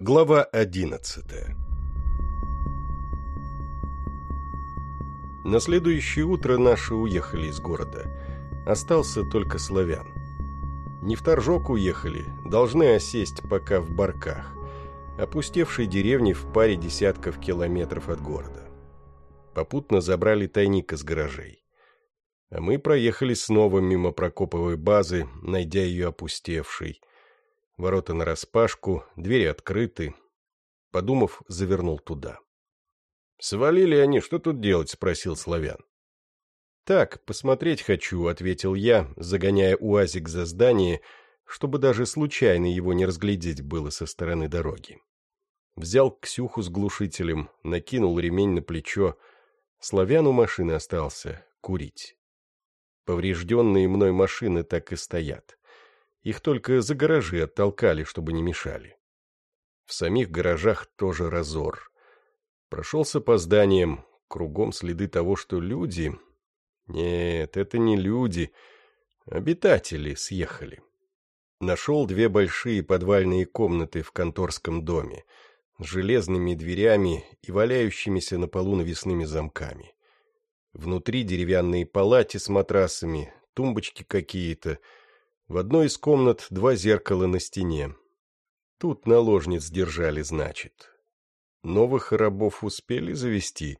Глава одиннадцатая На следующее утро наши уехали из города. Остался только славян. Не в Торжок уехали, должны осесть пока в Барках, опустевшей деревне в паре десятков километров от города. Попутно забрали тайник из гаражей. А мы проехали снова мимо Прокоповой базы, найдя ее опустевшей, Ворота нараспашку, двери открыты. Подумав, завернул туда. «Свалили они, что тут делать?» — спросил Славян. «Так, посмотреть хочу», — ответил я, загоняя УАЗик за здание, чтобы даже случайно его не разглядеть было со стороны дороги. Взял Ксюху с глушителем, накинул ремень на плечо. Славян у машины остался курить. Поврежденные мной машины так и стоят. Их только за гаражи оттолкали, чтобы не мешали. В самих гаражах тоже разор. Прошелся по зданиям, кругом следы того, что люди... Нет, это не люди, обитатели съехали. Нашел две большие подвальные комнаты в конторском доме с железными дверями и валяющимися на полу навесными замками. Внутри деревянные палати с матрасами, тумбочки какие-то — в одной из комнат два зеркала на стене. Тут наложниц держали, значит. Новых рабов успели завести,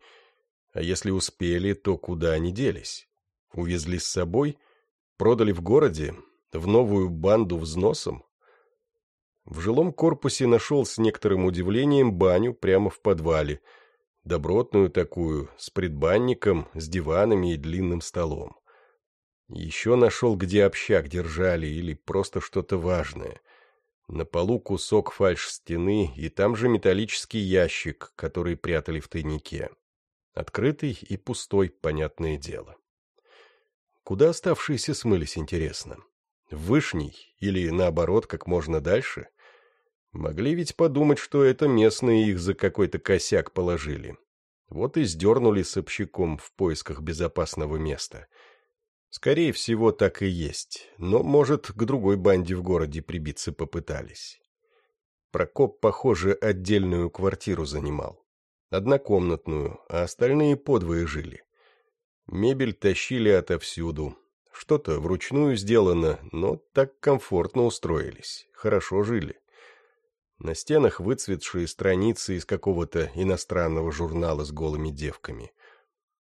а если успели, то куда они делись? Увезли с собой? Продали в городе? В новую банду взносом? В жилом корпусе нашел с некоторым удивлением баню прямо в подвале, добротную такую, с предбанником, с диванами и длинным столом. Еще нашел, где общак держали, или просто что-то важное. На полу кусок фальш-стены, и там же металлический ящик, который прятали в тайнике. Открытый и пустой, понятное дело. Куда оставшиеся смылись, интересно? В Вышний или, наоборот, как можно дальше? Могли ведь подумать, что это местные их за какой-то косяк положили. Вот и сдернули с общаком в поисках безопасного места — Скорее всего, так и есть, но, может, к другой банде в городе прибиться попытались. Прокоп, похоже, отдельную квартиру занимал. Однокомнатную, а остальные подвое жили. Мебель тащили отовсюду. Что-то вручную сделано, но так комфортно устроились, хорошо жили. На стенах выцветшие страницы из какого-то иностранного журнала с голыми девками.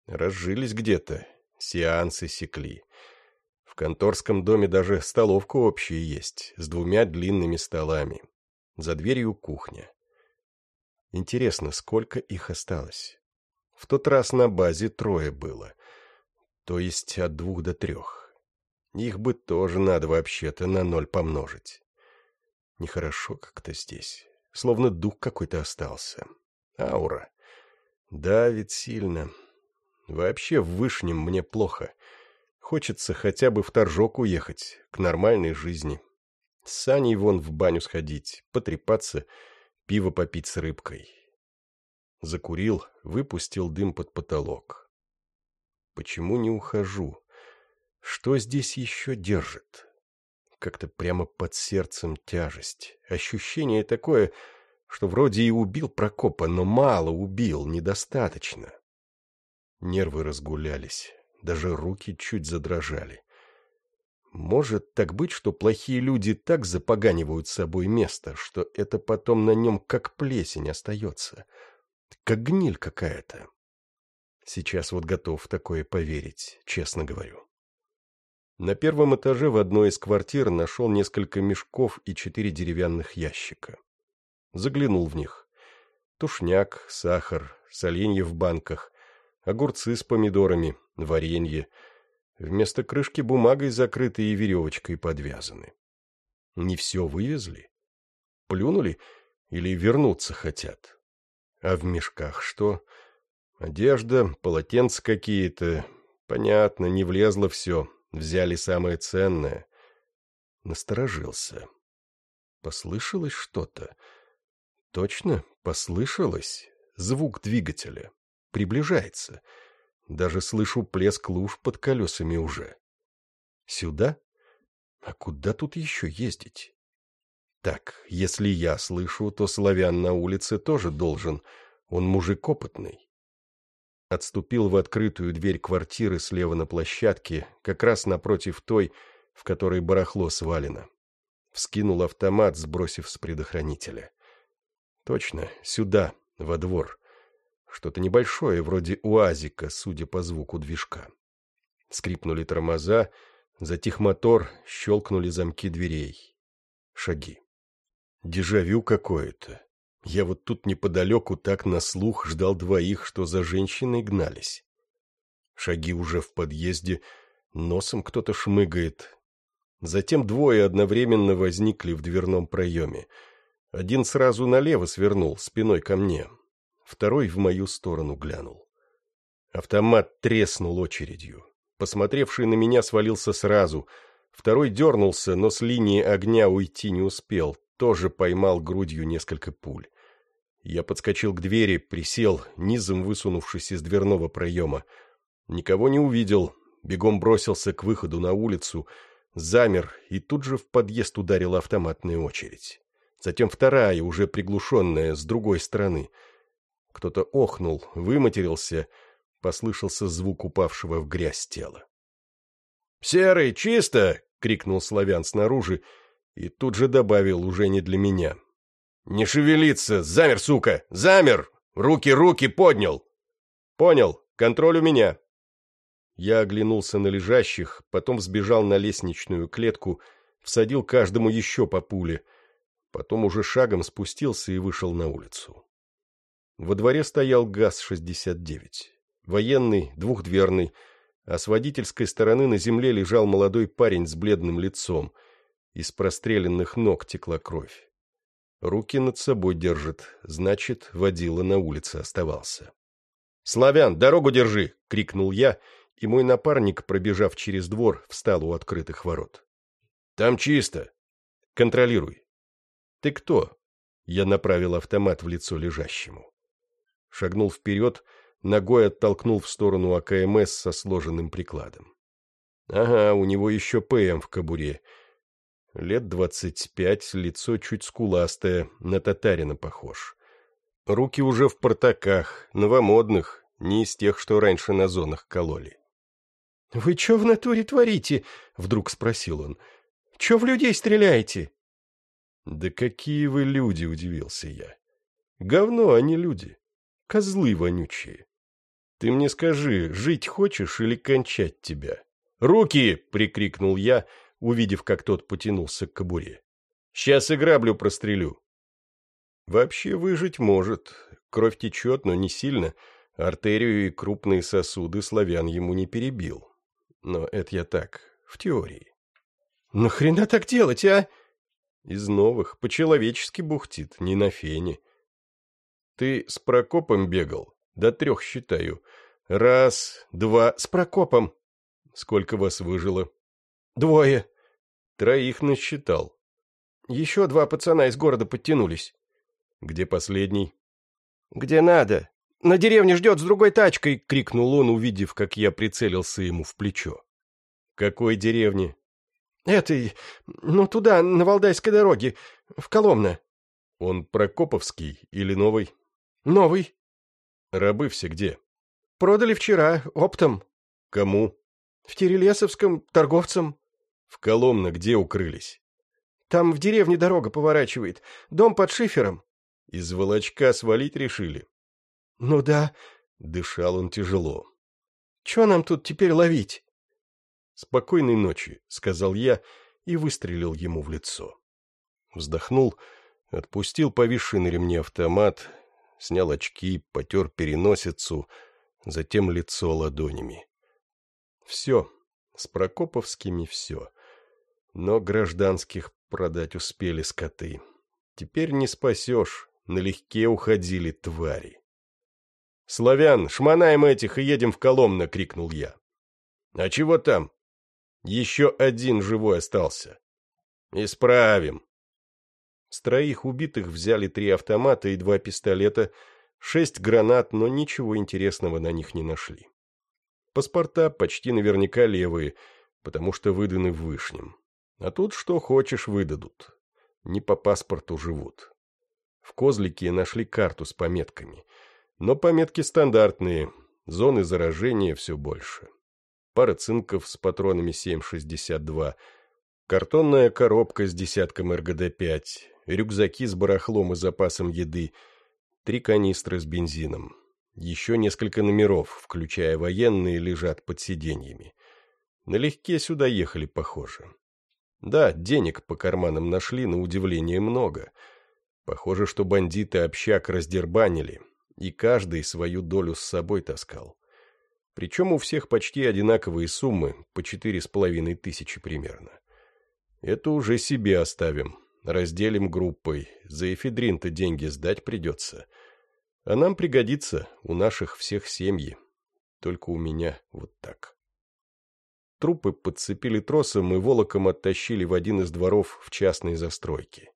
Разжились где-то, Сеансы секли. В конторском доме даже столовка общая есть, с двумя длинными столами. За дверью кухня. Интересно, сколько их осталось? В тот раз на базе трое было. То есть от двух до трех. Их бы тоже надо вообще-то на ноль помножить. Нехорошо как-то здесь. Словно дух какой-то остался. Аура. Давит сильно. Вообще в Вышнем мне плохо. Хочется хотя бы в Торжок уехать, к нормальной жизни. С Саней вон в баню сходить, потрепаться, пиво попить с рыбкой. Закурил, выпустил дым под потолок. Почему не ухожу? Что здесь еще держит? Как-то прямо под сердцем тяжесть. Ощущение такое, что вроде и убил Прокопа, но мало убил, недостаточно. Нервы разгулялись, даже руки чуть задрожали. Может так быть, что плохие люди так запоганивают собой место, что это потом на нем как плесень остается, как гниль какая-то. Сейчас вот готов такое поверить, честно говорю. На первом этаже в одной из квартир нашел несколько мешков и четыре деревянных ящика. Заглянул в них. Тушняк, сахар, соленье в банках, огурцы с помидорами, варенье. Вместо крышки бумагой закрыты и веревочкой подвязаны. Не все вывезли? Плюнули или вернуться хотят? А в мешках что? Одежда, полотенца какие-то. Понятно, не влезло все. Взяли самое ценное. Насторожился. Послышалось что-то? Точно, послышалось. Звук двигателя. Приближается. Даже слышу плеск луж под колесами уже. Сюда? А куда тут еще ездить? Так, если я слышу, то славян на улице тоже должен. Он мужик опытный. Отступил в открытую дверь квартиры слева на площадке, как раз напротив той, в которой барахло свалено. Вскинул автомат, сбросив с предохранителя. Точно, сюда, во двор. Что-то небольшое, вроде уазика, судя по звуку движка. Скрипнули тормоза, затих мотор, щелкнули замки дверей. Шаги. Дежавю какое-то. Я вот тут неподалеку так на слух ждал двоих, что за женщиной гнались. Шаги уже в подъезде, носом кто-то шмыгает. Затем двое одновременно возникли в дверном проеме. Один сразу налево свернул, спиной ко мне. Второй в мою сторону глянул. Автомат треснул очередью. Посмотревший на меня свалился сразу. Второй дернулся, но с линии огня уйти не успел, тоже поймал грудью несколько пуль. Я подскочил к двери, присел, низом высунувшись из дверного проема. Никого не увидел, бегом бросился к выходу на улицу, замер, и тут же в подъезд ударила автоматная очередь. Затем вторая, уже приглушенная, с другой стороны. Кто-то охнул, выматерился, послышался звук упавшего в грязь тела. «Серый, чисто!» — крикнул славян снаружи, и тут же добавил уже не для меня. «Не шевелиться! Замер, сука! Замер! Руки, руки поднял!» «Понял. Контроль у меня». Я оглянулся на лежащих, потом сбежал на лестничную клетку, всадил каждому еще по пуле, потом уже шагом спустился и вышел на улицу. Во дворе стоял ГАЗ-69. Военный, двухдверный, а с водительской стороны на земле лежал молодой парень с бледным лицом — из простреленных ног текла кровь. Руки над собой держит, значит, водила на улице оставался. «Славян, дорогу держи!» — крикнул я, и мой напарник, пробежав через двор, встал у открытых ворот. «Там чисто!» «Контролируй!» «Ты кто?» — я направил автомат в лицо лежащему. Шагнул вперед, ногой оттолкнул в сторону АКМС со сложенным прикладом. «Ага, у него еще ПМ в кобуре, Лет двадцать пять, лицо чуть скуластое, на татарина похож. Руки уже в портаках, новомодных, не из тех, что раньше на зонах кололи. — Вы что в натуре творите? — вдруг спросил он. — Че в людей стреляете? — Да какие вы люди, — удивился я. — Говно, а не люди. Козлы вонючие. Ты мне скажи, жить хочешь или кончать тебя? — Руки! — прикрикнул я, — увидев, как тот потянулся к кобуре. «Сейчас и граблю прострелю». Вообще выжить может. Кровь течет, но не сильно. Артерию и крупные сосуды славян ему не перебил. Но это я так, в теории. «Нахрена так делать, а?» Из новых, по-человечески бухтит, не на фене. Ты с Прокопом бегал? До трех считаю. Раз, два, с Прокопом. Сколько вас выжило? Двое. Троих насчитал. Еще два пацана из города подтянулись. Где последний? Где надо. На деревне ждет с другой тачкой, крикнул он, увидев, как я прицелился ему в плечо. Какой деревне? Этой, ну туда, на Валдайской дороге, в Коломна. Он Прокоповский или новый? Новый. Рабы все где? Продали вчера, оптом. Кому? В Терелесовском, торговцам. В Коломна где укрылись? Там в деревне дорога поворачивает. Дом под шифером. Из волочка свалить решили? Ну да. Дышал он тяжело. Че нам тут теперь ловить? Спокойной ночи, сказал я и выстрелил ему в лицо. Вздохнул, отпустил повисший на ремне автомат, снял очки, потер переносицу, затем лицо ладонями. Все, с Прокоповскими все. Но гражданских продать успели скоты. Теперь не спасешь, налегке уходили твари. «Славян, шмонаем этих и едем в Коломна!» — крикнул я. «А чего там?» «Еще один живой остался». «Исправим». С троих убитых взяли три автомата и два пистолета, шесть гранат, но ничего интересного на них не нашли. Паспорта почти наверняка левые, потому что выданы в Вышнем. А тут что хочешь выдадут. Не по паспорту живут. В Козлике нашли карту с пометками. Но пометки стандартные, зоны заражения все больше. Пара цинков с патронами 7,62, картонная коробка с десятком РГД-5, рюкзаки с барахлом и запасом еды, три канистры с бензином. Еще несколько номеров, включая военные, лежат под сиденьями. Налегке сюда ехали, похоже. Да, денег по карманам нашли, на удивление, много. Похоже, что бандиты общак раздербанили, и каждый свою долю с собой таскал. Причем у всех почти одинаковые суммы, по четыре с половиной тысячи примерно. Это уже себе оставим, разделим группой, за эфедрин-то деньги сдать придется. А нам пригодится, у наших всех семьи, только у меня вот так. Трупы подцепили тросом и волоком оттащили в один из дворов в частной застройке.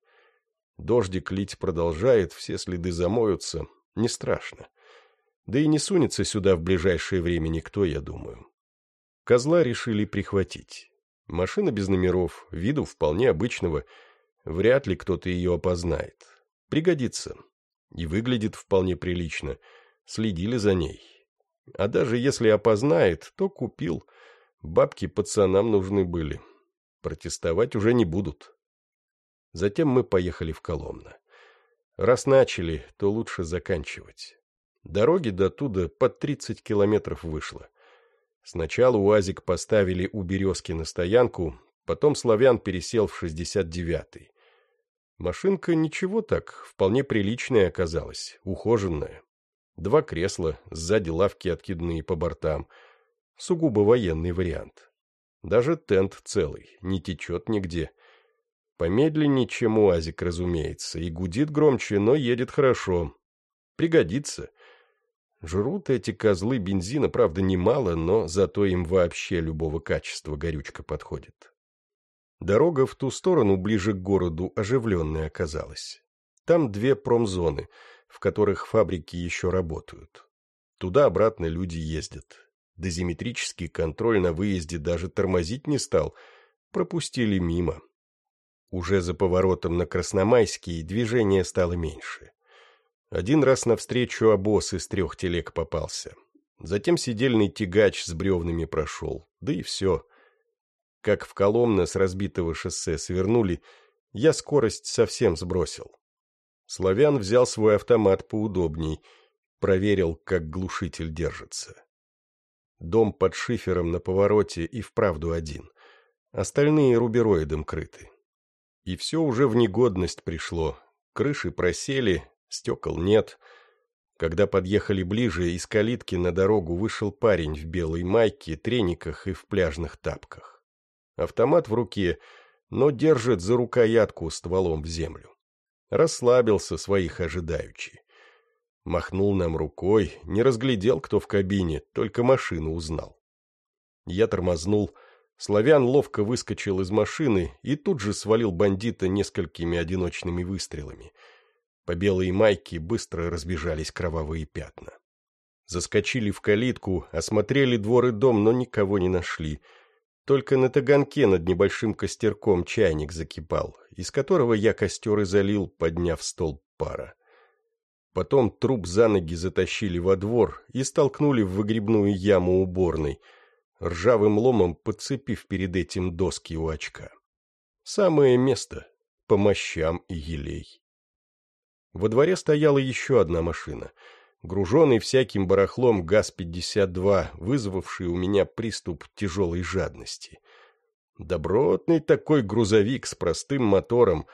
Дождик лить продолжает, все следы замоются, не страшно. Да и не сунется сюда в ближайшее время никто, я думаю. Козла решили прихватить. Машина без номеров, виду вполне обычного, вряд ли кто-то ее опознает. Пригодится. И выглядит вполне прилично. Следили за ней. А даже если опознает, то купил. Бабки пацанам нужны были. Протестовать уже не будут. Затем мы поехали в Коломна. Раз начали, то лучше заканчивать. Дороги до туда под 30 километров вышло. Сначала УАЗик поставили у Березки на стоянку, потом Славян пересел в 69-й. Машинка ничего так, вполне приличная оказалась, ухоженная. Два кресла, сзади лавки откидные по бортам. Сугубо военный вариант. Даже тент целый, не течет нигде. Помедленнее, чем УАЗик, разумеется, и гудит громче, но едет хорошо. Пригодится. Жрут эти козлы бензина, правда, немало, но зато им вообще любого качества горючка подходит. Дорога в ту сторону, ближе к городу, оживленная оказалась. Там две промзоны, в которых фабрики еще работают. Туда-обратно люди ездят. Дозиметрический контроль на выезде даже тормозить не стал, пропустили мимо. Уже за поворотом на Красномайский движение стало меньше. Один раз навстречу обоз из трех телег попался. Затем сидельный тягач с бревнами прошел, да и все. Как в Коломна с разбитого шоссе свернули, я скорость совсем сбросил. Славян взял свой автомат поудобней, проверил, как глушитель держится. Дом под шифером на повороте и вправду один. Остальные рубероидом крыты. И все уже в негодность пришло. Крыши просели, Стекол нет. Когда подъехали ближе, из калитки на дорогу вышел парень в белой майке, трениках и в пляжных тапках. Автомат в руке, но держит за рукоятку стволом в землю. Расслабился своих ожидаючи. Махнул нам рукой, не разглядел, кто в кабине, только машину узнал. Я тормознул, Славян ловко выскочил из машины и тут же свалил бандита несколькими одиночными выстрелами — по белой майке быстро разбежались кровавые пятна. Заскочили в калитку, осмотрели двор и дом, но никого не нашли. Только на таганке над небольшим костерком чайник закипал, из которого я костер и залил, подняв стол пара. Потом труп за ноги затащили во двор и столкнули в выгребную яму уборной, ржавым ломом подцепив перед этим доски у очка. Самое место по мощам и елей. Во дворе стояла еще одна машина, груженный всяким барахлом ГАЗ-52, вызвавший у меня приступ тяжелой жадности. Добротный такой грузовик с простым мотором,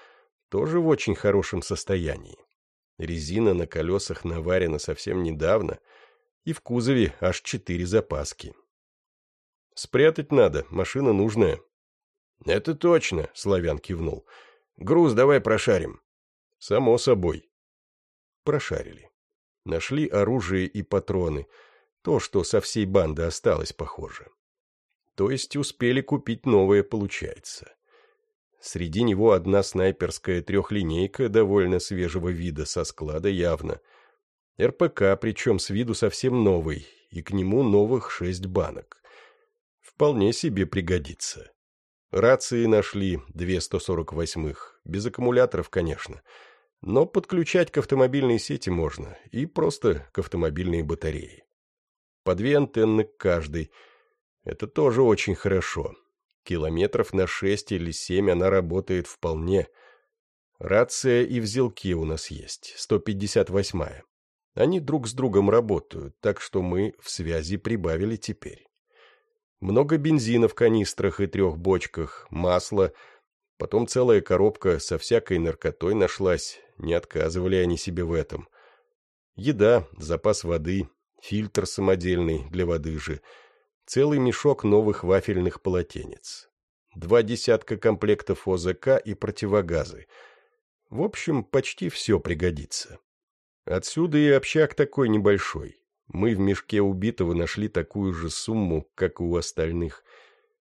тоже в очень хорошем состоянии. Резина на колесах наварена совсем недавно, и в кузове аж четыре запаски. «Спрятать надо, машина нужная». «Это точно», — Славян кивнул. «Груз давай прошарим». «Само собой» прошарили. Нашли оружие и патроны. То, что со всей банды осталось, похоже. То есть успели купить новое, получается. Среди него одна снайперская трехлинейка довольно свежего вида, со склада явно. РПК, причем с виду совсем новый, и к нему новых шесть банок. Вполне себе пригодится. Рации нашли, две 148-х, без аккумуляторов, конечно. Но подключать к автомобильной сети можно, и просто к автомобильной батарее. По две антенны к каждой. Это тоже очень хорошо. Километров на шесть или семь она работает вполне. Рация и взялки у нас есть, 158-я. Они друг с другом работают, так что мы в связи прибавили теперь. Много бензина в канистрах и трех бочках, масло, потом целая коробка со всякой наркотой нашлась, не отказывали они себе в этом. Еда, запас воды, фильтр самодельный для воды же, целый мешок новых вафельных полотенец, два десятка комплектов ОЗК и противогазы. В общем, почти все пригодится. Отсюда и общак такой небольшой. Мы в мешке убитого нашли такую же сумму, как у остальных.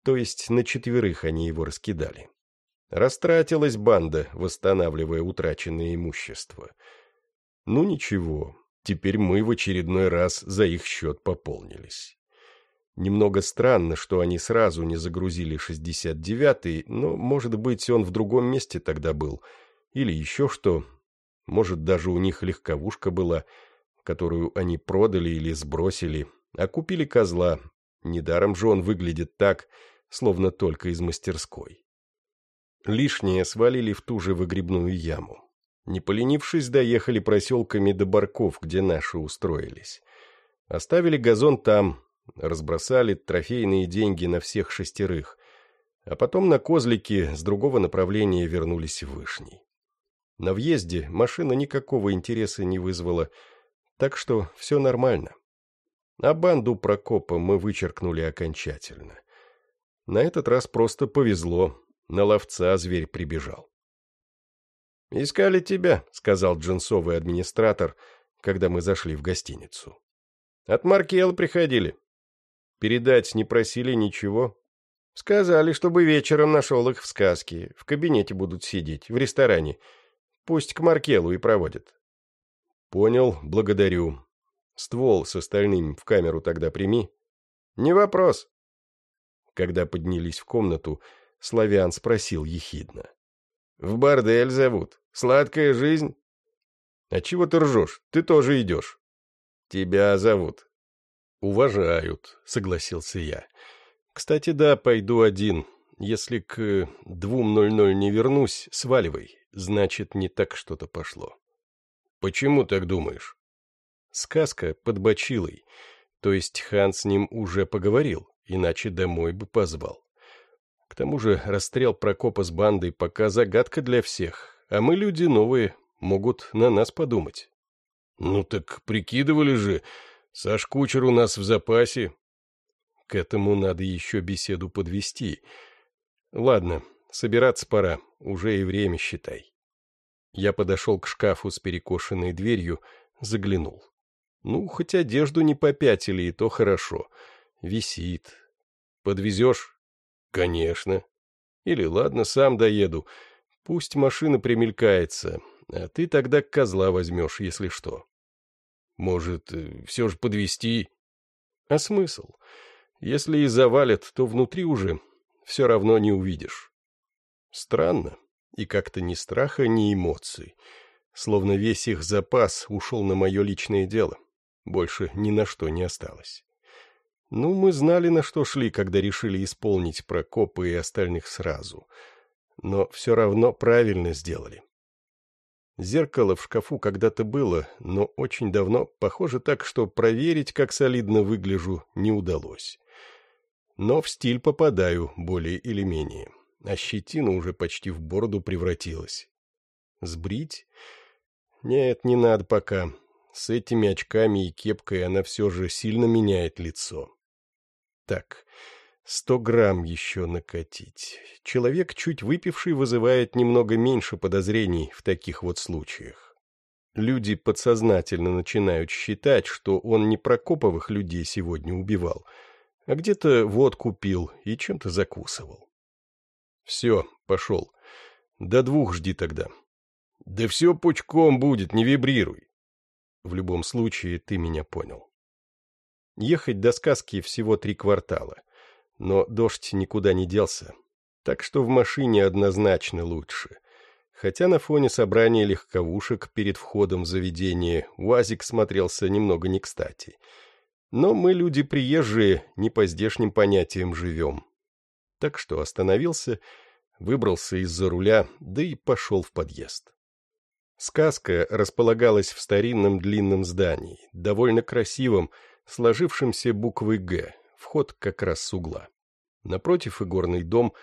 То есть на четверых они его раскидали. Растратилась банда, восстанавливая утраченное имущество. Ну ничего, теперь мы в очередной раз за их счет пополнились. Немного странно, что они сразу не загрузили 69-й, но, может быть, он в другом месте тогда был. Или еще что. Может, даже у них легковушка была, которую они продали или сбросили, а купили козла. Недаром же он выглядит так, словно только из мастерской. Лишнее свалили в ту же выгребную яму. Не поленившись, доехали проселками до Барков, где наши устроились. Оставили газон там, разбросали трофейные деньги на всех шестерых, а потом на козлики с другого направления вернулись в Вышний. На въезде машина никакого интереса не вызвала, так что все нормально. А банду Прокопа мы вычеркнули окончательно. На этот раз просто повезло, на ловца зверь прибежал. «Искали тебя», — сказал джинсовый администратор, когда мы зашли в гостиницу. «От Маркела приходили. Передать не просили ничего. Сказали, чтобы вечером нашел их в сказке. В кабинете будут сидеть, в ресторане. Пусть к Маркелу и проводят». «Понял, благодарю. Ствол с остальным в камеру тогда прими». «Не вопрос». Когда поднялись в комнату, Славян спросил ехидно. «В бордель зовут. Сладкая жизнь?» «А чего ты ржешь? Ты тоже идешь». «Тебя зовут». «Уважают», — согласился я. «Кстати, да, пойду один. Если к двум ноль ноль не вернусь, сваливай. Значит, не так что-то пошло». «Почему так думаешь?» Сказка под бочилой. То есть хан с ним уже поговорил, иначе домой бы позвал. К тому же расстрел Прокопа с бандой пока загадка для всех, а мы люди новые, могут на нас подумать. Ну так прикидывали же, Саш Кучер у нас в запасе. К этому надо еще беседу подвести. Ладно, собираться пора, уже и время считай. Я подошел к шкафу с перекошенной дверью, заглянул. Ну, хоть одежду не попятили, и то хорошо. Висит. Подвезешь? «Конечно. Или ладно, сам доеду. Пусть машина примелькается, а ты тогда козла возьмешь, если что. Может, э, все же подвести? А смысл? Если и завалят, то внутри уже все равно не увидишь. Странно. И как-то ни страха, ни эмоций. Словно весь их запас ушел на мое личное дело. Больше ни на что не осталось. Ну, мы знали, на что шли, когда решили исполнить Прокопа и остальных сразу. Но все равно правильно сделали. Зеркало в шкафу когда-то было, но очень давно, похоже так, что проверить, как солидно выгляжу, не удалось. Но в стиль попадаю, более или менее. А щетина уже почти в бороду превратилась. Сбрить? Нет, не надо пока. С этими очками и кепкой она все же сильно меняет лицо. Так, сто грамм еще накатить. Человек, чуть выпивший, вызывает немного меньше подозрений в таких вот случаях. Люди подсознательно начинают считать, что он не Прокоповых людей сегодня убивал, а где-то водку пил и чем-то закусывал. Все, пошел. До двух жди тогда. Да все пучком будет, не вибрируй. В любом случае, ты меня понял. Ехать до сказки всего три квартала. Но дождь никуда не делся. Так что в машине однозначно лучше. Хотя на фоне собрания легковушек перед входом в заведение УАЗик смотрелся немного не кстати. Но мы люди приезжие, не по здешним понятиям живем. Так что остановился, выбрался из-за руля, да и пошел в подъезд. Сказка располагалась в старинном длинном здании, довольно красивом, сложившемся буквой «Г», вход как раз с угла. Напротив игорный дом,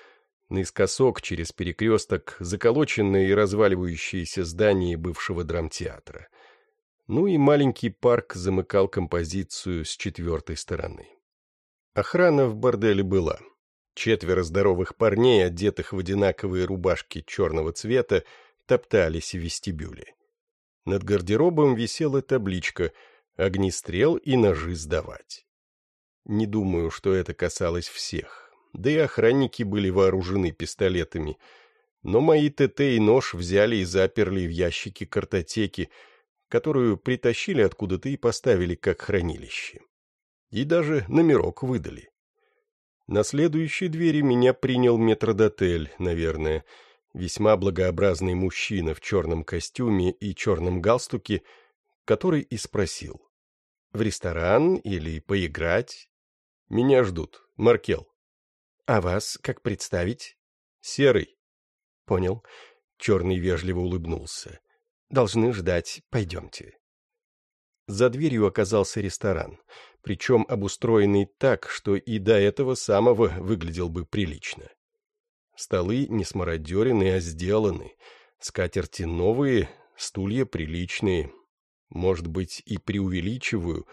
наискосок через перекресток, заколоченное и разваливающееся здание бывшего драмтеатра. Ну и маленький парк замыкал композицию с четвертой стороны. Охрана в борделе была. Четверо здоровых парней, одетых в одинаковые рубашки черного цвета, топтались в вестибюле. Над гардеробом висела табличка «Огнестрел и ножи сдавать». Не думаю, что это касалось всех. Да и охранники были вооружены пистолетами. Но мои ТТ и нож взяли и заперли в ящике картотеки, которую притащили откуда-то и поставили как хранилище. И даже номерок выдали. На следующей двери меня принял метродотель, наверное, — весьма благообразный мужчина в черном костюме и черном галстуке, который и спросил. «В ресторан или поиграть?» «Меня ждут. Маркел». «А вас как представить?» «Серый». «Понял». Черный вежливо улыбнулся. «Должны ждать. Пойдемте». За дверью оказался ресторан, причем обустроенный так, что и до этого самого выглядел бы прилично. Столы не смародерены, а сделаны. Скатерти новые, стулья приличные. Может быть, и преувеличиваю.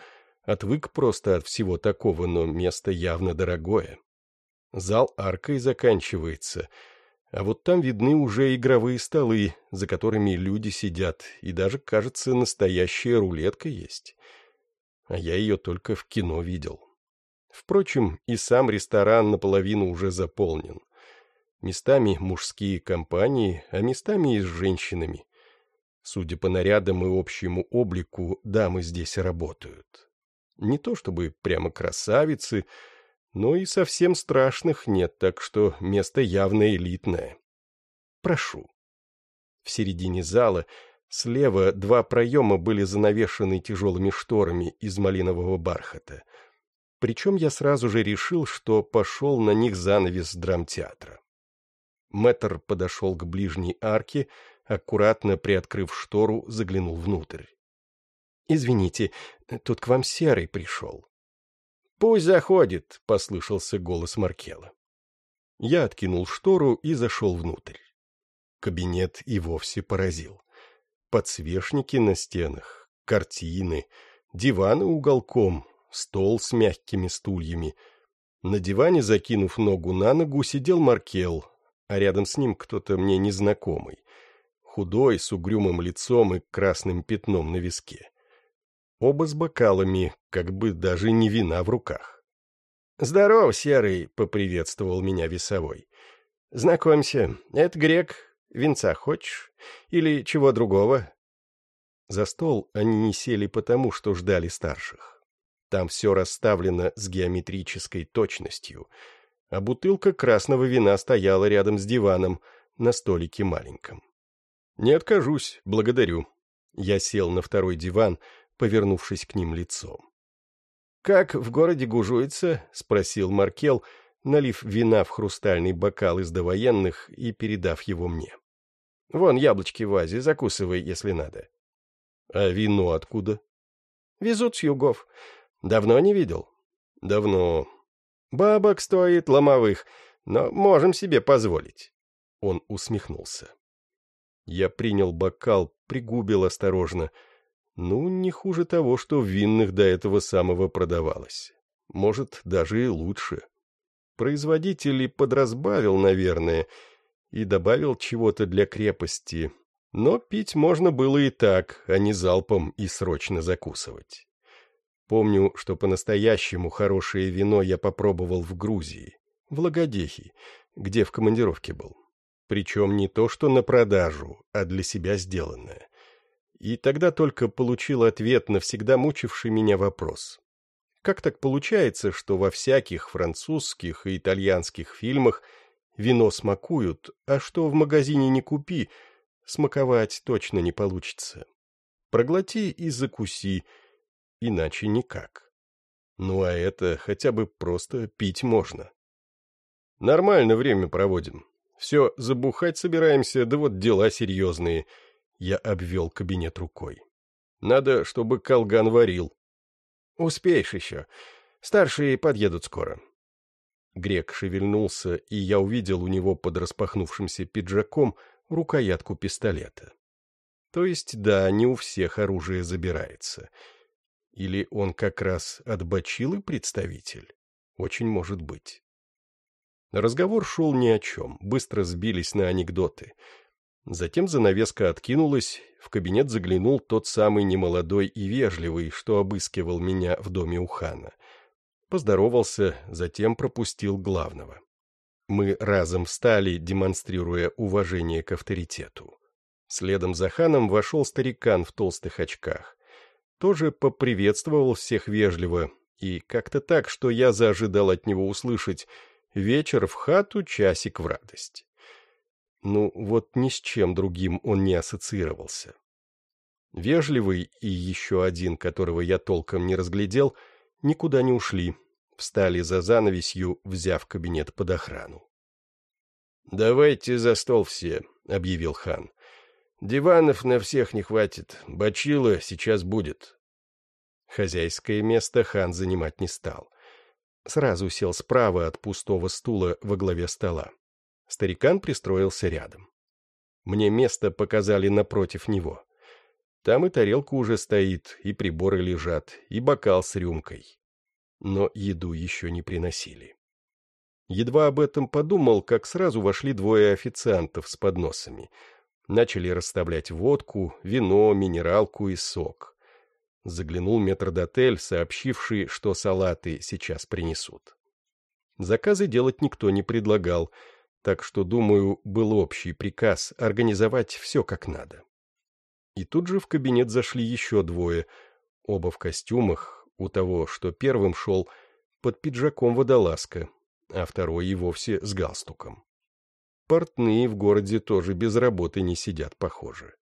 Отвык просто от всего такого, но место явно дорогое. Зал аркой заканчивается, а вот там видны уже игровые столы, за которыми люди сидят, и даже, кажется, настоящая рулетка есть. А я ее только в кино видел. Впрочем, и сам ресторан наполовину уже заполнен — Местами мужские компании, а местами и с женщинами. Судя по нарядам и общему облику, дамы здесь работают. Не то чтобы прямо красавицы, но и совсем страшных нет, так что место явно элитное. Прошу. В середине зала слева два проема были занавешены тяжелыми шторами из малинового бархата. Причем я сразу же решил, что пошел на них занавес драмтеатра. Мэтр подошел к ближней арке, аккуратно приоткрыв штору, заглянул внутрь. — Извините, тут к вам Серый пришел. — Пусть заходит, — послышался голос Маркела. Я откинул штору и зашел внутрь. Кабинет и вовсе поразил. Подсвечники на стенах, картины, диваны уголком, стол с мягкими стульями. На диване, закинув ногу на ногу, сидел Маркел, а рядом с ним кто-то мне незнакомый, худой, с угрюмым лицом и красным пятном на виске. Оба с бокалами, как бы даже не вина в руках. «Здорово, Серый!» — поприветствовал меня весовой. «Знакомься, это грек. Винца хочешь? Или чего другого?» За стол они не сели потому, что ждали старших. Там все расставлено с геометрической точностью — а бутылка красного вина стояла рядом с диваном на столике маленьком. «Не откажусь, благодарю». Я сел на второй диван, повернувшись к ним лицом. «Как в городе гужуется?» — спросил Маркел, налив вина в хрустальный бокал из довоенных и передав его мне. «Вон яблочки в вазе, закусывай, если надо». «А вино откуда?» «Везут с югов. Давно не видел?» «Давно. Бабок стоит ломовых, но можем себе позволить. Он усмехнулся. Я принял бокал, пригубил осторожно. Ну, не хуже того, что в винных до этого самого продавалось. Может, даже и лучше. Производитель подразбавил, наверное, и добавил чего-то для крепости. Но пить можно было и так, а не залпом и срочно закусывать. Помню, что по-настоящему хорошее вино я попробовал в Грузии, в Лагодехе, где в командировке был. Причем не то, что на продажу, а для себя сделанное. И тогда только получил ответ на всегда мучивший меня вопрос. Как так получается, что во всяких французских и итальянских фильмах вино смакуют, а что в магазине не купи, смаковать точно не получится. Проглоти и закуси, иначе никак. Ну а это хотя бы просто пить можно. Нормально время проводим. Все, забухать собираемся, да вот дела серьезные. Я обвел кабинет рукой. Надо, чтобы колган варил. Успеешь еще. Старшие подъедут скоро. Грек шевельнулся, и я увидел у него под распахнувшимся пиджаком рукоятку пистолета. То есть, да, не у всех оружие забирается. Или он как раз от бочилы представитель? Очень может быть. Разговор шел ни о чем, быстро сбились на анекдоты. Затем занавеска откинулась, в кабинет заглянул тот самый немолодой и вежливый, что обыскивал меня в доме у хана. Поздоровался, затем пропустил главного. Мы разом встали, демонстрируя уважение к авторитету. Следом за ханом вошел старикан в толстых очках. Тоже поприветствовал всех вежливо, и как-то так, что я заожидал от него услышать Вечер в хату, часик в радость. Ну, вот ни с чем другим он не ассоциировался. Вежливый и еще один, которого я толком не разглядел, никуда не ушли, встали за занавесью, взяв кабинет под охрану. «Давайте за стол все», — объявил хан. «Диванов на всех не хватит, бочила сейчас будет». Хозяйское место хан занимать не стал. Сразу сел справа от пустого стула во главе стола. Старикан пристроился рядом. Мне место показали напротив него. Там и тарелка уже стоит, и приборы лежат, и бокал с рюмкой. Но еду еще не приносили. Едва об этом подумал, как сразу вошли двое официантов с подносами. Начали расставлять водку, вино, минералку и сок заглянул метрдотель, сообщивший, что салаты сейчас принесут. Заказы делать никто не предлагал, так что, думаю, был общий приказ организовать все как надо. И тут же в кабинет зашли еще двое, оба в костюмах, у того, что первым шел, под пиджаком водолазка, а второй и вовсе с галстуком. Портные в городе тоже без работы не сидят, похоже.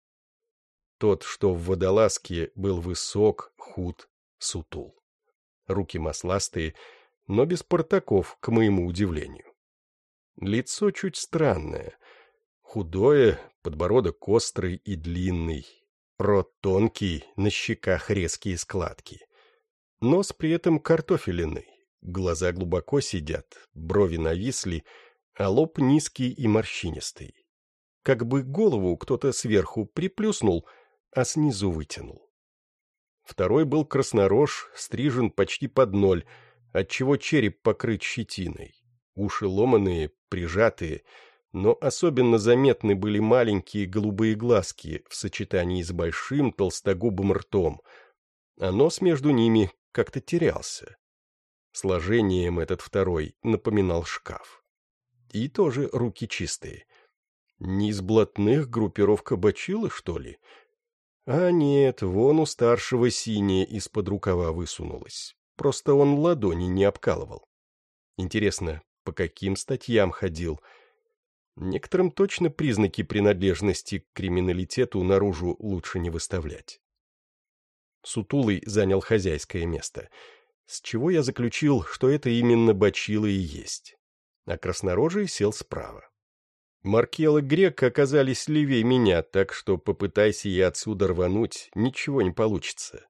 Тот, что в водолазке, был высок, худ, сутул. Руки масластые, но без портаков, к моему удивлению. Лицо чуть странное. Худое, подбородок острый и длинный. Рот тонкий, на щеках резкие складки. Нос при этом картофелиный. Глаза глубоко сидят, брови нависли, а лоб низкий и морщинистый. Как бы голову кто-то сверху приплюснул — а снизу вытянул. Второй был краснорож, стрижен почти под ноль, отчего череп покрыт щетиной. Уши ломаные, прижатые, но особенно заметны были маленькие голубые глазки в сочетании с большим толстогубым ртом, а нос между ними как-то терялся. Сложением этот второй напоминал шкаф. И тоже руки чистые. Не из блатных группировка бачила, что ли? — а нет, вон у старшего синяя из-под рукава высунулась. Просто он ладони не обкалывал. Интересно, по каким статьям ходил? Некоторым точно признаки принадлежности к криминалитету наружу лучше не выставлять. Сутулый занял хозяйское место, с чего я заключил, что это именно бочило и есть. А краснорожий сел справа. Маркел и Грек оказались левее меня, так что попытайся я отсюда рвануть, ничего не получится.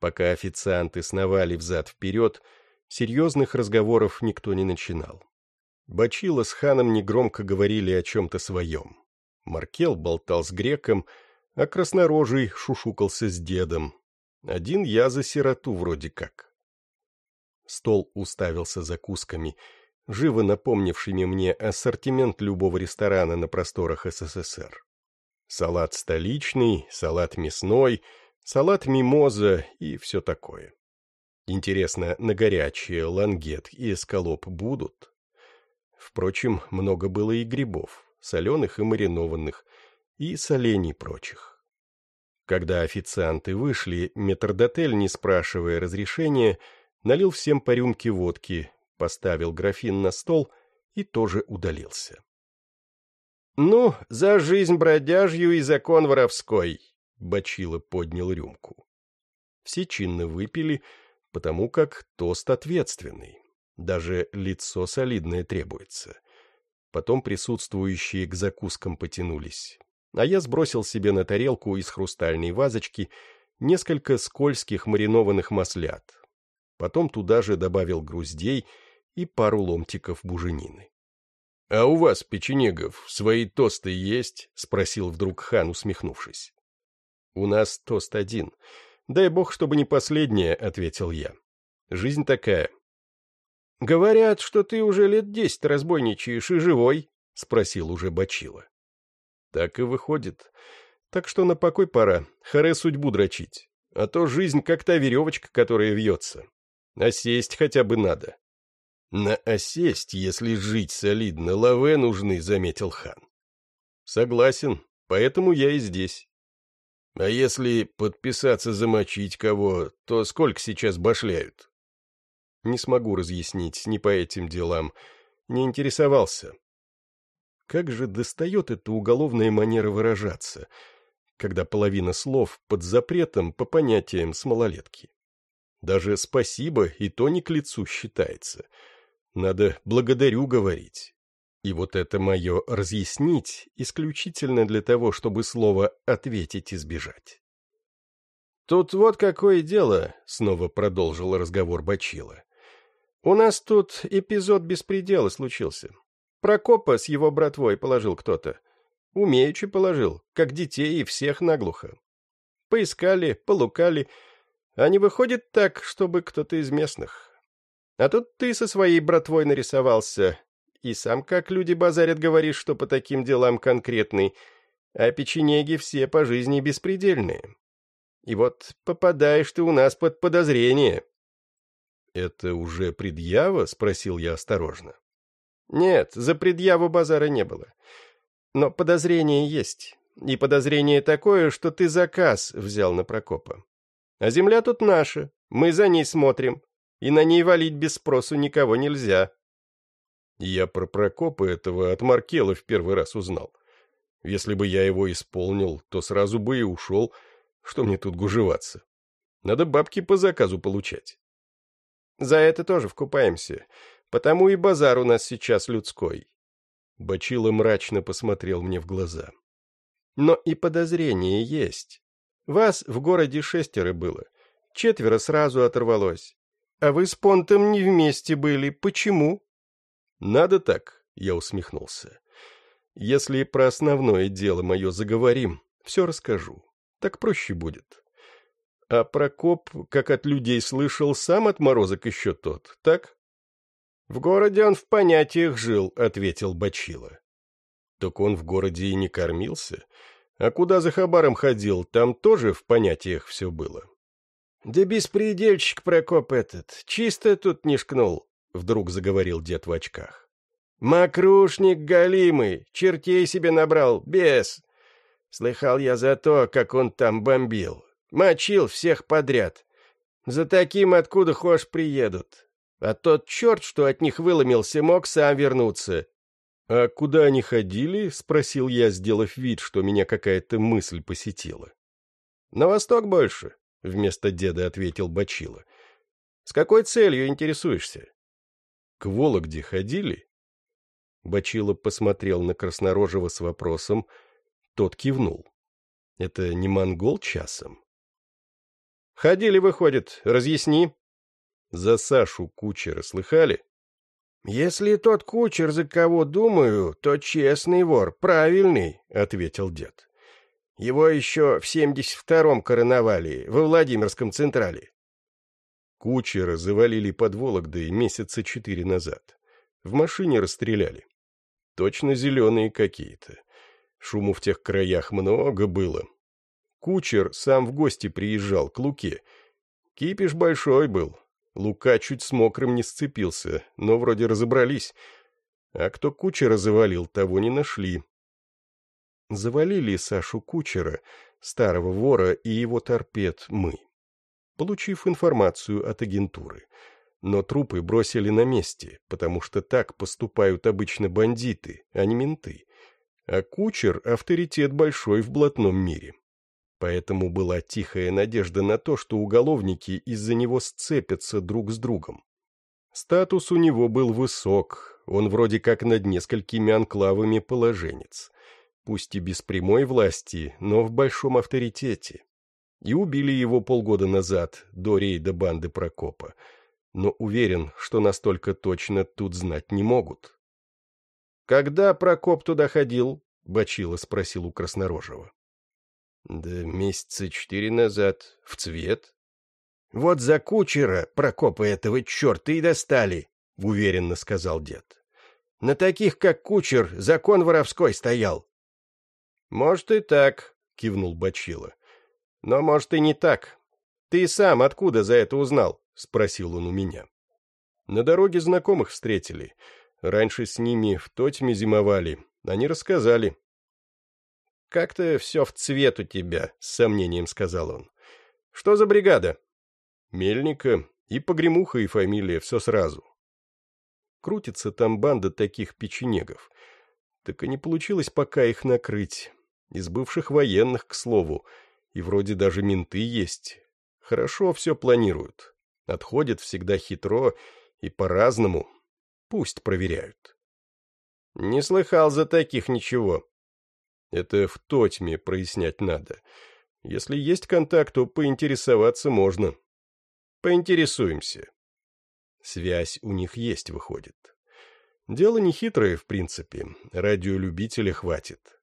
Пока официанты сновали взад-вперед, серьезных разговоров никто не начинал. Бачила с ханом негромко говорили о чем-то своем. Маркел болтал с греком, а краснорожий шушукался с дедом. Один я за сироту вроде как. Стол уставился закусками — живо напомнившими мне ассортимент любого ресторана на просторах СССР. Салат столичный, салат мясной, салат мимоза и все такое. Интересно, на горячее лангет и эскалоп будут? Впрочем, много было и грибов, соленых и маринованных, и солений прочих. Когда официанты вышли, метрдотель, не спрашивая разрешения, налил всем по рюмке водки поставил графин на стол и тоже удалился. «Ну, за жизнь бродяжью и закон воровской!» Бачила поднял рюмку. Все чинно выпили, потому как тост ответственный. Даже лицо солидное требуется. Потом присутствующие к закускам потянулись. А я сбросил себе на тарелку из хрустальной вазочки несколько скользких маринованных маслят. Потом туда же добавил груздей и пару ломтиков буженины. — А у вас, печенегов, свои тосты есть? — спросил вдруг хан, усмехнувшись. — У нас тост один. Дай бог, чтобы не последнее, — ответил я. Жизнь такая. — Говорят, что ты уже лет десять разбойничаешь и живой, — спросил уже Бачила. — Так и выходит. Так что на покой пора, харе судьбу дрочить. А то жизнь как та веревочка, которая вьется. А сесть хотя бы надо. На осесть, если жить солидно, лаве нужны, заметил хан. Согласен, поэтому я и здесь. А если подписаться замочить кого, то сколько сейчас башляют? Не смогу разъяснить, не по этим делам. Не интересовался. Как же достает эта уголовная манера выражаться, когда половина слов под запретом по понятиям с малолетки. Даже спасибо и то не к лицу считается — надо «благодарю» говорить. И вот это мое «разъяснить» исключительно для того, чтобы слово «ответить» избежать. «Тут вот какое дело», — снова продолжил разговор Бачила. «У нас тут эпизод беспредела случился. Прокопа с его братвой положил кто-то. Умеючи положил, как детей и всех наглухо. Поискали, полукали, а не выходит так, чтобы кто-то из местных. А тут ты со своей братвой нарисовался. И сам, как люди базарят, говоришь, что по таким делам конкретный. А печенеги все по жизни беспредельные. И вот попадаешь ты у нас под подозрение. — Это уже предъява? — спросил я осторожно. — Нет, за предъяву базара не было. Но подозрение есть. И подозрение такое, что ты заказ взял на Прокопа. А земля тут наша, мы за ней смотрим и на ней валить без спросу никого нельзя. Я про Прокопа этого от Маркела в первый раз узнал. Если бы я его исполнил, то сразу бы и ушел. Что мне тут гужеваться? Надо бабки по заказу получать. За это тоже вкупаемся, потому и базар у нас сейчас людской. Бачила мрачно посмотрел мне в глаза. Но и подозрение есть. Вас в городе шестеро было, четверо сразу оторвалось. А вы с Понтом не вместе были. Почему? Надо так, я усмехнулся. Если про основное дело мое заговорим, все расскажу. Так проще будет. А Прокоп, как от людей слышал, сам отморозок еще тот, так? В городе он в понятиях жил, ответил Бачила. Так он в городе и не кормился. А куда за хабаром ходил, там тоже в понятиях все было. «Да беспредельщик Прокоп этот, чисто тут не шкнул», — вдруг заговорил дед в очках. «Макрушник галимый, чертей себе набрал, бес. Слыхал я за то, как он там бомбил. Мочил всех подряд. За таким откуда хошь приедут. А тот черт, что от них выломился, мог сам вернуться». «А куда они ходили?» — спросил я, сделав вид, что меня какая-то мысль посетила. «На восток больше», вместо деда ответил Бачила. С какой целью интересуешься? К Вологде ходили? Бачила посмотрел на Краснорожего с вопросом. Тот кивнул. Это не монгол часом? Ходили, выходит, разъясни. За Сашу кучера слыхали? Если тот кучер, за кого думаю, то честный вор, правильный, ответил дед. Его еще в 72-м короновали, во Владимирском Централе. Кучера завалили под Вологдой месяца четыре назад. В машине расстреляли. Точно зеленые какие-то. Шуму в тех краях много было. Кучер сам в гости приезжал к Луке. Кипиш большой был. Лука чуть с мокрым не сцепился, но вроде разобрались. А кто кучера завалил, того не нашли. Завалили Сашу Кучера, старого вора и его торпед мы, получив информацию от агентуры. Но трупы бросили на месте, потому что так поступают обычно бандиты, а не менты. А кучер — авторитет большой в блатном мире. Поэтому была тихая надежда на то, что уголовники из-за него сцепятся друг с другом. Статус у него был высок, он вроде как над несколькими анклавами положенец. Пусть и без прямой власти, но в большом авторитете. И убили его полгода назад, до рейда банды Прокопа. Но уверен, что настолько точно тут знать не могут. «Когда Прокоп туда ходил?» — Бачила спросил у Краснорожего. «Да месяца четыре назад. В цвет». «Вот за кучера Прокопа этого черта и достали», — уверенно сказал дед. «На таких, как кучер, закон воровской стоял». «Может, и так», — кивнул Бачила. «Но, может, и не так. Ты сам откуда за это узнал?» — спросил он у меня. «На дороге знакомых встретили». Раньше с ними в Тотьме зимовали. Они рассказали. «Как-то все в цвет у тебя», — с сомнением сказал он. «Что за бригада?» «Мельника. И погремуха, и фамилия, все сразу». Крутится там банда таких печенегов. Так и не получилось пока их накрыть. Из бывших военных, к слову. И вроде даже менты есть. Хорошо все планируют. Отходят всегда хитро и по-разному, Пусть проверяют. Не слыхал за таких ничего. Это в Тотьме прояснять надо. Если есть контакт, то поинтересоваться можно. Поинтересуемся. Связь у них есть, выходит. Дело не хитрое, в принципе. Радиолюбителя хватит.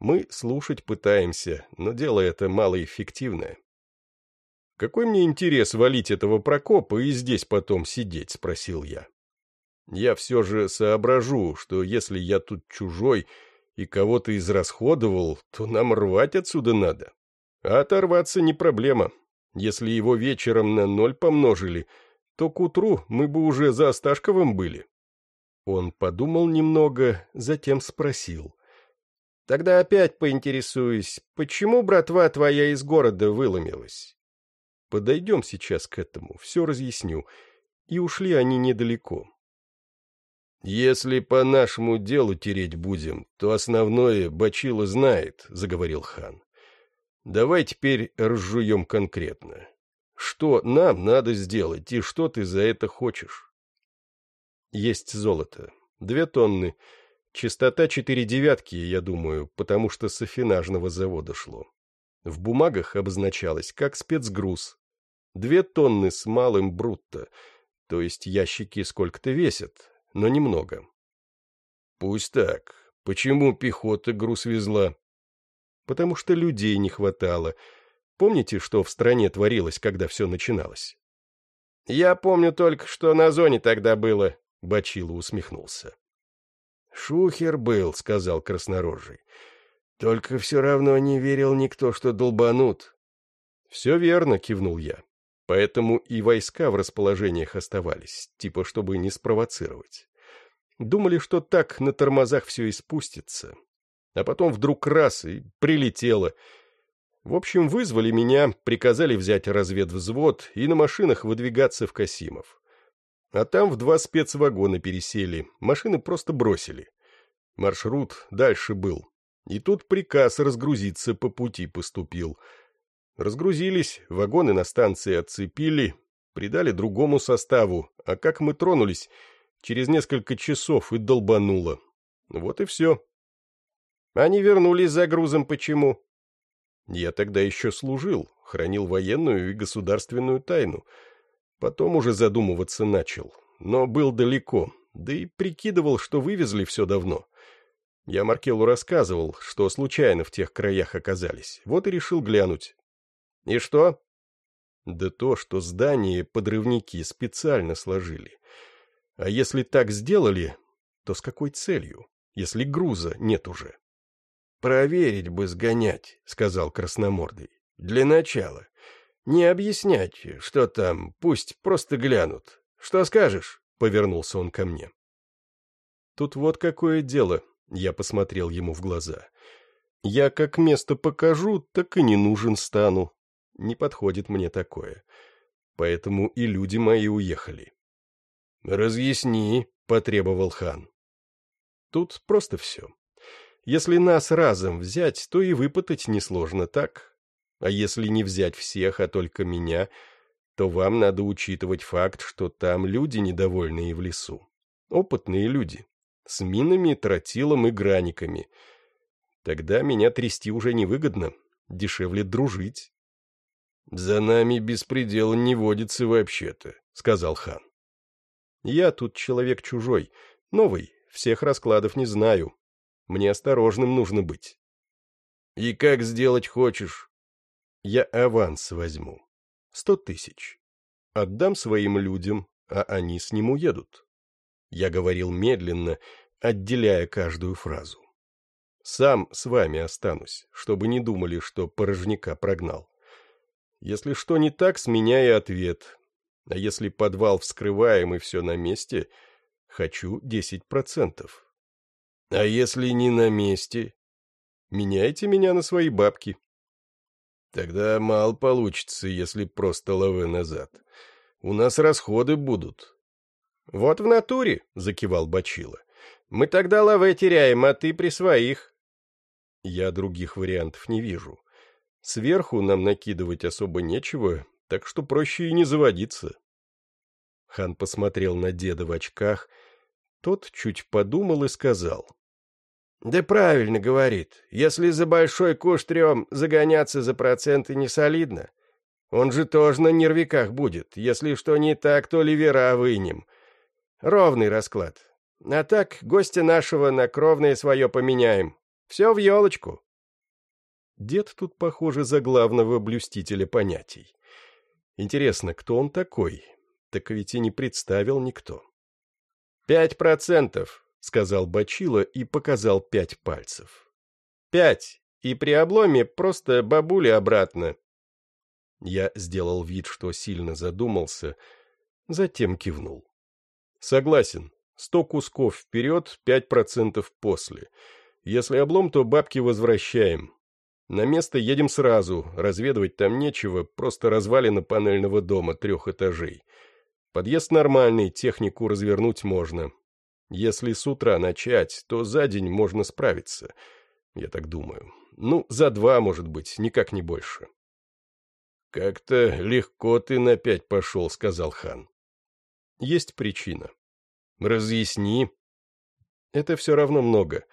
Мы слушать пытаемся, но дело это малоэффективное. «Какой мне интерес валить этого Прокопа и здесь потом сидеть?» — спросил я. Я все же соображу, что если я тут чужой и кого-то израсходовал, то нам рвать отсюда надо. А оторваться не проблема. Если его вечером на ноль помножили, то к утру мы бы уже за Осташковым были. Он подумал немного, затем спросил. Тогда опять поинтересуюсь, почему братва твоя из города выломилась? Подойдем сейчас к этому, все разъясню. И ушли они недалеко. «Если по нашему делу тереть будем, то основное Бачила знает», — заговорил хан. «Давай теперь разжуем конкретно. Что нам надо сделать и что ты за это хочешь?» «Есть золото. Две тонны. Частота четыре девятки, я думаю, потому что с афинажного завода шло. В бумагах обозначалось как спецгруз. Две тонны с малым брутто, то есть ящики сколько-то весят, но немного. Пусть так. Почему пехота груз везла? Потому что людей не хватало. Помните, что в стране творилось, когда все начиналось? Я помню только, что на зоне тогда было, Бачило усмехнулся. Шухер был, сказал краснорожий. Только все равно не верил никто, что долбанут. Все верно, кивнул я. Поэтому и войска в расположениях оставались, типа чтобы не спровоцировать. Думали, что так на тормозах все и спустится. А потом вдруг раз и прилетело. В общем, вызвали меня, приказали взять разведвзвод и на машинах выдвигаться в Касимов. А там в два спецвагона пересели, машины просто бросили. Маршрут дальше был. И тут приказ разгрузиться по пути поступил — Разгрузились, вагоны на станции отцепили, придали другому составу, а как мы тронулись, через несколько часов и долбануло. Вот и все. Они вернулись за грузом почему? Я тогда еще служил, хранил военную и государственную тайну. Потом уже задумываться начал, но был далеко, да и прикидывал, что вывезли все давно. Я Маркелу рассказывал, что случайно в тех краях оказались, вот и решил глянуть. И что? Да то, что здание подрывники специально сложили. А если так сделали, то с какой целью, если груза нет уже? Проверить бы сгонять, сказал Красномордый. Для начала. Не объяснять, что там, пусть просто глянут. Что скажешь? Повернулся он ко мне. Тут вот какое дело, я посмотрел ему в глаза. Я как место покажу, так и не нужен стану. Не подходит мне такое. Поэтому и люди мои уехали. «Разъясни», — потребовал хан. Тут просто все. Если нас разом взять, то и выпытать несложно, так? А если не взять всех, а только меня, то вам надо учитывать факт, что там люди недовольные в лесу. Опытные люди. С минами, тротилом и граниками. Тогда меня трясти уже невыгодно. Дешевле дружить. «За нами беспредел не водится вообще-то», — сказал хан. «Я тут человек чужой, новый, всех раскладов не знаю. Мне осторожным нужно быть». «И как сделать хочешь?» «Я аванс возьму. Сто тысяч. Отдам своим людям, а они с ним уедут». Я говорил медленно, отделяя каждую фразу. «Сам с вами останусь, чтобы не думали, что порожняка прогнал. Если что не так, с ответ. А если подвал вскрываем и все на месте, хочу десять процентов. А если не на месте? Меняйте меня на свои бабки. Тогда мало получится, если просто лавы назад. У нас расходы будут. Вот в натуре, — закивал Бачила. Мы тогда лавы теряем, а ты при своих. Я других вариантов не вижу. Сверху нам накидывать особо нечего, так что проще и не заводиться. Хан посмотрел на деда в очках. Тот чуть подумал и сказал. — Да правильно говорит. Если за большой куш трем загоняться за проценты не солидно. Он же тоже на нервиках будет. Если что не так, то ливера вынем. Ровный расклад. А так, гостя нашего на кровное свое поменяем. Все в елочку. Дед тут, похоже, за главного блюстителя понятий. Интересно, кто он такой? Так ведь и не представил никто. «Пять процентов», — сказал Бачила и показал пять пальцев. «Пять, и при обломе просто бабули обратно». Я сделал вид, что сильно задумался, затем кивнул. «Согласен. Сто кусков вперед, пять процентов после. Если облом, то бабки возвращаем. На место едем сразу, разведывать там нечего, просто развалина панельного дома трех этажей. Подъезд нормальный, технику развернуть можно. Если с утра начать, то за день можно справиться, я так думаю. Ну, за два, может быть, никак не больше. «Как-то легко ты на пять пошел», — сказал хан. «Есть причина». «Разъясни». «Это все равно много.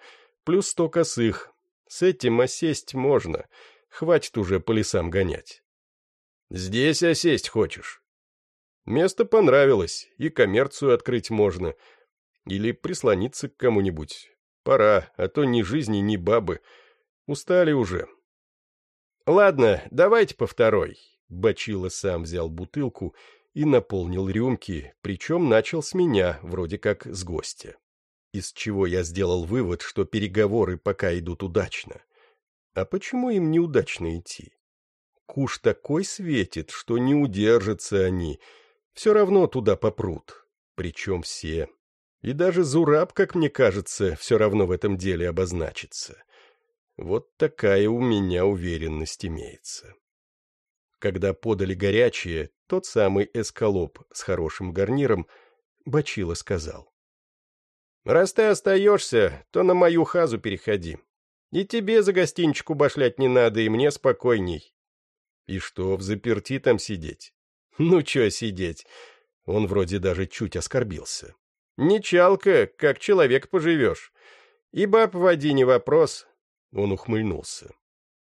Плюс сто косых, с этим осесть можно. Хватит уже по лесам гонять. Здесь осесть хочешь? Место понравилось, и коммерцию открыть можно. Или прислониться к кому-нибудь. Пора, а то ни жизни, ни бабы. Устали уже. Ладно, давайте по второй. Бачила сам взял бутылку и наполнил рюмки, причем начал с меня, вроде как с гостя из чего я сделал вывод, что переговоры пока идут удачно. А почему им неудачно идти? Куш такой светит, что не удержатся они, все равно туда попрут, причем все. И даже Зураб, как мне кажется, все равно в этом деле обозначится. Вот такая у меня уверенность имеется. Когда подали горячее, тот самый эскалоп с хорошим гарниром, Бачила сказал. Раз ты остаешься, то на мою хазу переходи. И тебе за гостинчику башлять не надо, и мне спокойней. И что, в заперти там сидеть? Ну, чё сидеть? Он вроде даже чуть оскорбился. Не чалка, как человек поживешь. И баб води не вопрос. Он ухмыльнулся.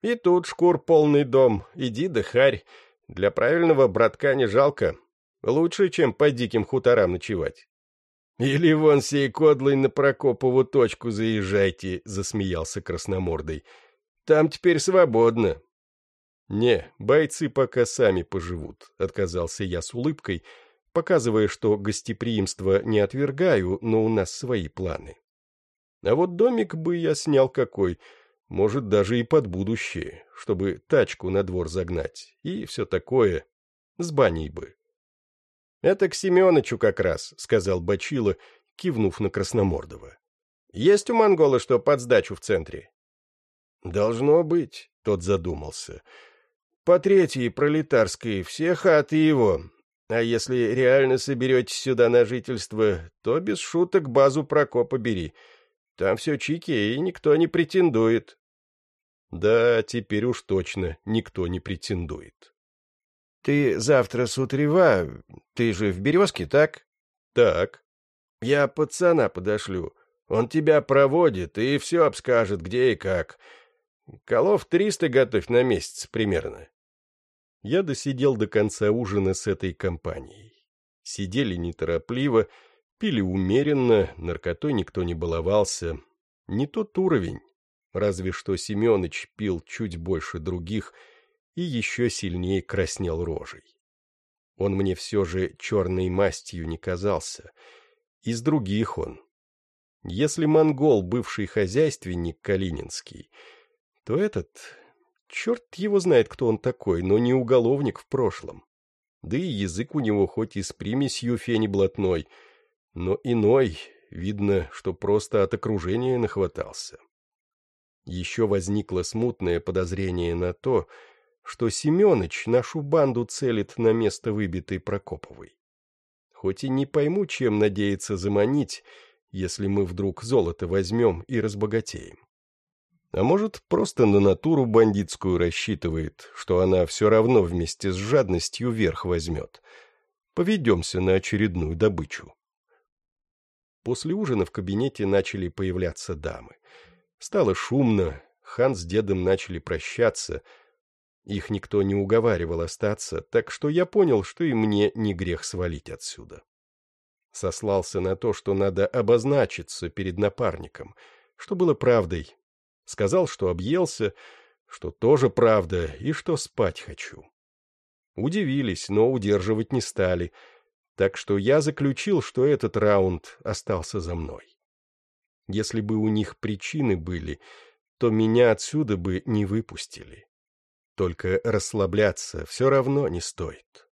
И тут шкур полный дом, иди да харь. Для правильного братка не жалко. Лучше, чем по диким хуторам ночевать. «Или вон сей кодлой на Прокопову точку заезжайте», — засмеялся красномордый. «Там теперь свободно». «Не, бойцы пока сами поживут», — отказался я с улыбкой, показывая, что гостеприимство не отвергаю, но у нас свои планы. А вот домик бы я снял какой, может, даже и под будущее, чтобы тачку на двор загнать, и все такое, с баней бы. «Это к Семеновичу как раз», — сказал Бачила, кивнув на Красномордова. «Есть у монгола что под сдачу в центре?» «Должно быть», — тот задумался. «По третьей пролетарской все хаты его. А если реально соберетесь сюда на жительство, то без шуток базу Прокопа бери. Там все чики, и никто не претендует. Да, теперь уж точно никто не претендует. Ты завтра с утрева, ты же в «Березке», так? Так. Я пацана подошлю. Он тебя проводит и все обскажет, где и как. Колов триста готовь на месяц примерно. Я досидел до конца ужина с этой компанией. Сидели неторопливо, пили умеренно, наркотой никто не баловался. Не тот уровень. Разве что Семеныч пил чуть больше других и еще сильнее краснел рожей. Он мне все же черной мастью не казался. Из других он. Если монгол бывший хозяйственник Калининский, то этот Черт его знает, кто он такой, но не уголовник в прошлом. Да и язык у него хоть и с примесью фени блатной, но иной, видно, что просто от окружения нахватался. Еще возникло смутное подозрение на то, что Семеныч нашу банду целит на место выбитой Прокоповой. Хоть и не пойму, чем надеется заманить, если мы вдруг золото возьмем и разбогатеем. А может, просто на натуру бандитскую рассчитывает, что она все равно вместе с жадностью верх возьмет. Поведемся на очередную добычу. После ужина в кабинете начали появляться дамы. Стало шумно, хан с дедом начали прощаться. Их никто не уговаривал остаться, так что я понял, что и мне не грех свалить отсюда. Сослался на то, что надо обозначиться перед напарником, что было правдой, Сказал, что объелся, что тоже правда, и что спать хочу. Удивились, но удерживать не стали, так что я заключил, что этот раунд остался за мной. Если бы у них причины были, то меня отсюда бы не выпустили. Только расслабляться все равно не стоит.